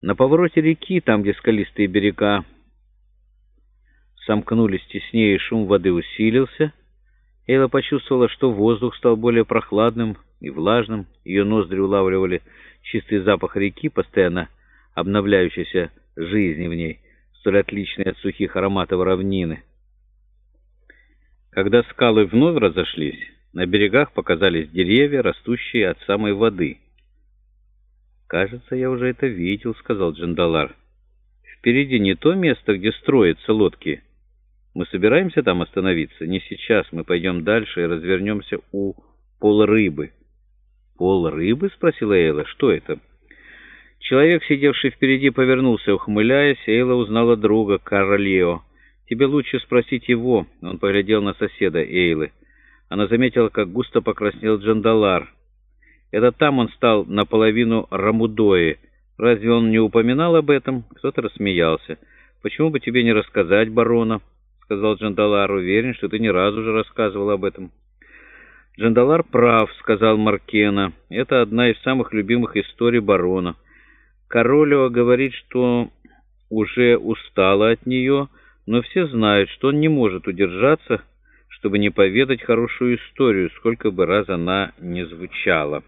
На повороте реки, там, где скалистые берега сомкнулись теснее, и шум воды усилился, Эйла почувствовала, что воздух стал более прохладным и влажным, ее ноздри улавливали чистый запах реки, постоянно обновляющейся жизни в ней, столь отличной от сухих ароматов равнины. Когда скалы вновь разошлись, на берегах показались деревья, растущие от самой воды — «Кажется, я уже это видел», — сказал Джандалар. «Впереди не то место, где строятся лодки. Мы собираемся там остановиться? Не сейчас. Мы пойдем дальше и развернемся у пола рыбы». «Пол рыбы?» — спросила Эйла. «Что это?» Человек, сидевший впереди, повернулся, ухмыляясь. Эйла узнала друга, Каролео. «Тебе лучше спросить его». Он поглядел на соседа Эйлы. Она заметила, как густо покраснел Джандалар. Это там он стал наполовину Рамудои. Разве он не упоминал об этом? Кто-то рассмеялся. «Почему бы тебе не рассказать барона?» — сказал Джандалар. «Уверен, что ты ни разу уже рассказывал об этом». «Джандалар прав», — сказал Маркена. «Это одна из самых любимых историй барона. Королева говорит, что уже устала от нее, но все знают, что он не может удержаться, чтобы не поведать хорошую историю, сколько бы раз она не звучала».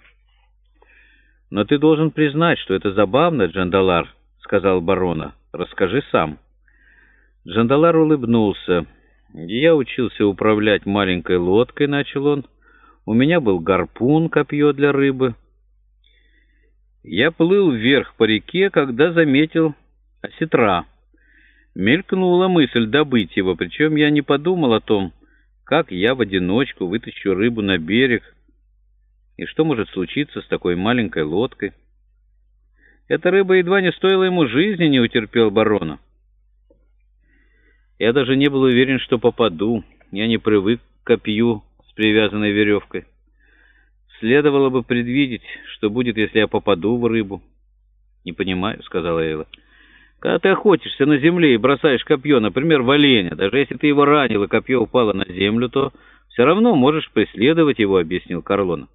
«Но ты должен признать, что это забавно, Джандалар», — сказал барона. «Расскажи сам». Джандалар улыбнулся. «Я учился управлять маленькой лодкой», — начал он. «У меня был гарпун, копье для рыбы». Я плыл вверх по реке, когда заметил осетра. Мелькнула мысль добыть его, причем я не подумал о том, как я в одиночку вытащу рыбу на берег, и что может случиться с такой маленькой лодкой? Эта рыба едва не стоила ему жизни, не утерпел барона. Я даже не был уверен, что попаду. Я не привык к копью с привязанной веревкой. Следовало бы предвидеть, что будет, если я попаду в рыбу. «Не понимаю», — сказала Эйла. «Когда ты охотишься на земле и бросаешь копье, например, в оленя, даже если ты его ранил и копье упало на землю, то все равно можешь преследовать его», — объяснил Карлона.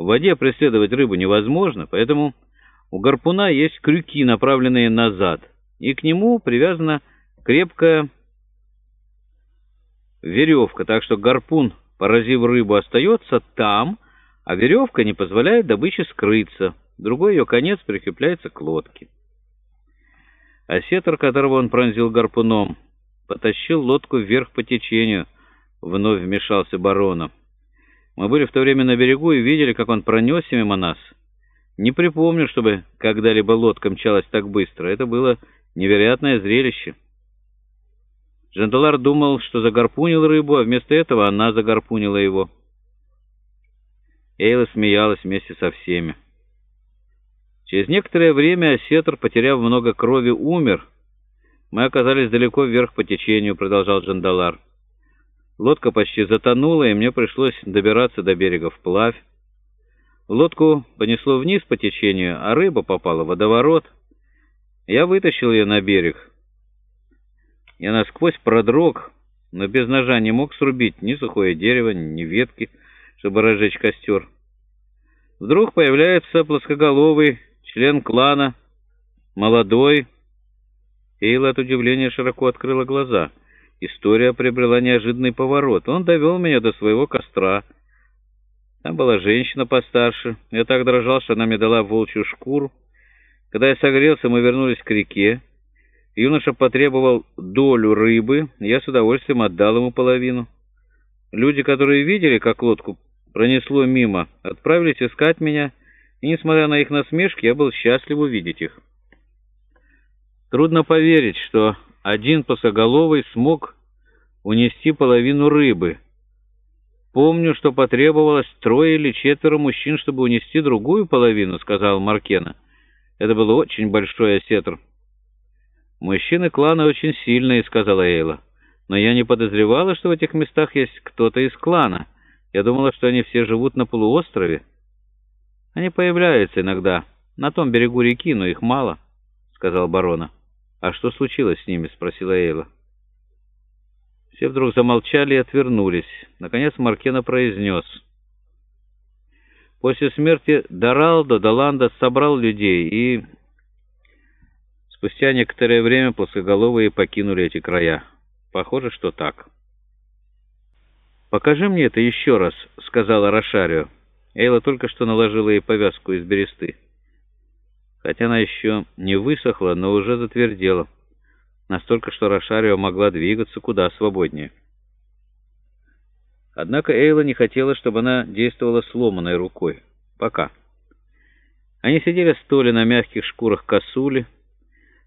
В воде преследовать рыбу невозможно, поэтому у гарпуна есть крюки, направленные назад, и к нему привязана крепкая веревка, так что гарпун, поразив рыбу, остается там, а веревка не позволяет добыче скрыться. Другой ее конец прикрепляется к лодке. Осетр, которого он пронзил гарпуном, потащил лодку вверх по течению, вновь вмешался барона. Мы были в то время на берегу и видели, как он пронесся мимо нас. Не припомню, чтобы когда-либо лодка мчалась так быстро. Это было невероятное зрелище. Джандалар думал, что загарпунил рыбу, а вместо этого она загарпунила его. Эйла смеялась вместе со всеми. Через некоторое время осетр, потеряв много крови, умер. Мы оказались далеко вверх по течению, продолжал Джандалар. Лодка почти затонула, и мне пришлось добираться до берега вплавь. Лодку понесло вниз по течению, а рыба попала в водоворот. Я вытащил ее на берег. Я насквозь продрог, но без ножа не мог срубить ни сухое дерево, ни ветки, чтобы разжечь костер. Вдруг появляется плоскоголовый член клана, молодой. Эйла от удивления широко открыла глаза — История приобрела неожиданный поворот. Он довел меня до своего костра. Там была женщина постарше. Я так дрожал, что она мне дала волчью шкуру. Когда я согрелся, мы вернулись к реке. Юноша потребовал долю рыбы, я с удовольствием отдал ему половину. Люди, которые видели, как лодку пронесло мимо, отправились искать меня, и, несмотря на их насмешки, я был счастлив увидеть их. Трудно поверить, что один плоскоголовый смог унести половину рыбы. «Помню, что потребовалось трое или четверо мужчин, чтобы унести другую половину», — сказал Маркена. «Это был очень большой осетр». «Мужчины клана очень сильные», — сказала Эйла. «Но я не подозревала, что в этих местах есть кто-то из клана. Я думала, что они все живут на полуострове». «Они появляются иногда, на том берегу реки, но их мало», — сказал барона. «А что случилось с ними?» — спросила Эйла. Все вдруг замолчали и отвернулись. Наконец Маркена произнес. После смерти Доралдо Доланда собрал людей и Спустя некоторое время плоскоголовые покинули эти края. Похоже, что так. «Покажи мне это еще раз», — сказала Рошарио. Эйла только что наложила ей повязку из бересты. Хотя она еще не высохла, но уже затвердела. Настолько, что Рошарио могла двигаться куда свободнее. Однако Эйла не хотела, чтобы она действовала сломанной рукой. Пока. Они сидели столи на мягких шкурах косули.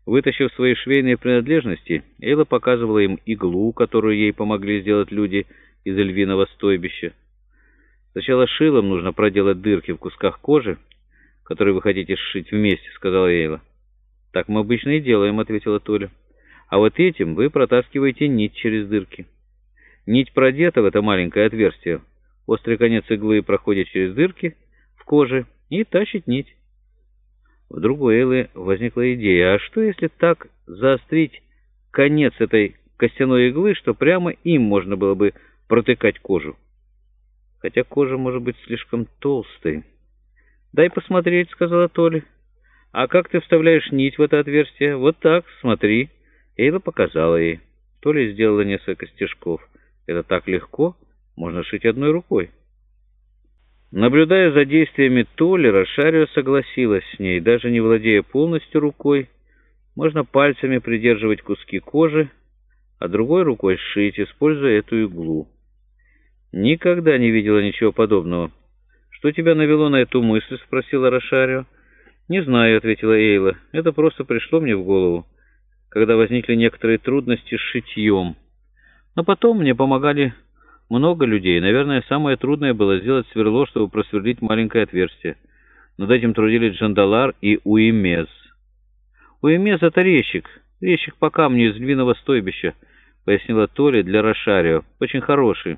Вытащив свои швейные принадлежности, Эйла показывала им иглу, которую ей помогли сделать люди из львиного стойбища. Сначала шилом нужно проделать дырки в кусках кожи, которые вы хотите сшить вместе, — сказала Эйла. «Так мы обычно и делаем», — ответила Толя. «А вот этим вы протаскиваете нить через дырки». Нить продета в это маленькое отверстие. Острый конец иглы проходит через дырки в коже и тащит нить. Вдруг у Эйлы возникла идея, а что если так заострить конец этой костяной иглы, что прямо им можно было бы протыкать кожу? Хотя кожа может быть слишком толстой. «Дай посмотреть», — сказала Толя. «А как ты вставляешь нить в это отверстие?» «Вот так, смотри». Эйла показала ей. Толя сделала несколько стежков. Это так легко, можно шить одной рукой. Наблюдая за действиями Толлера, Шарио согласилась с ней, даже не владея полностью рукой. Можно пальцами придерживать куски кожи, а другой рукой сшить, используя эту иглу. Никогда не видела ничего подобного. «Что тебя навело на эту мысль?» — спросила Рошарио. «Не знаю», — ответила Эйла. «Это просто пришло мне в голову, когда возникли некоторые трудности с шитьем». Но потом мне помогали много людей. Наверное, самое трудное было сделать сверло, чтобы просверлить маленькое отверстие. Над этим трудились Джандалар и Уимез. Уимез — это резчик, резчик по камню из львиного стойбища, пояснила Толи для Рошарио. Очень хороший.